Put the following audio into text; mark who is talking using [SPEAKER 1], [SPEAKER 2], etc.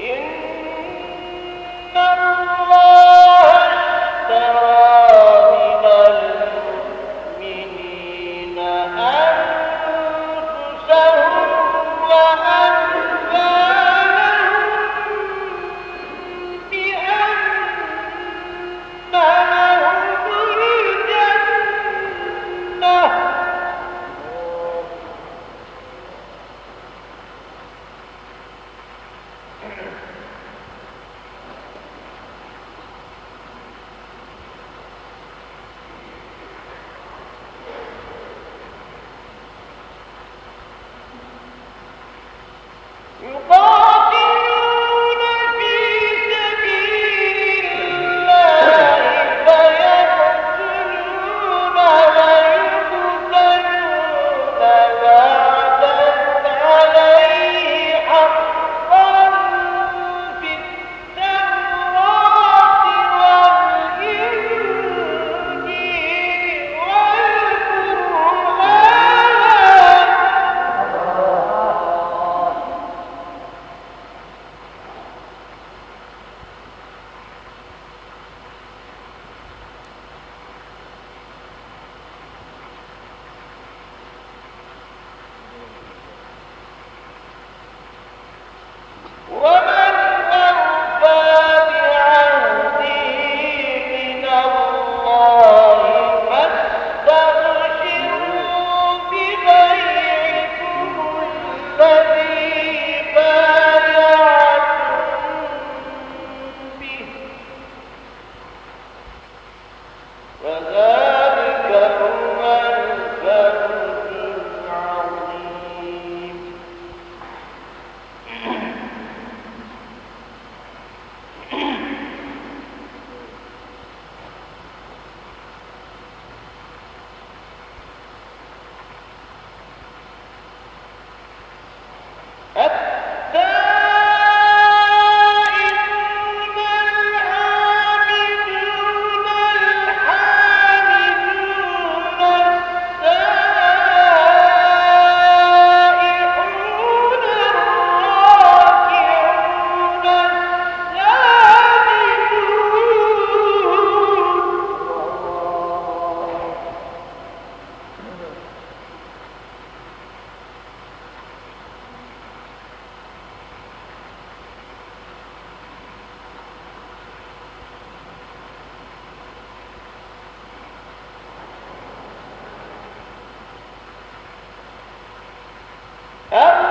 [SPEAKER 1] In Up.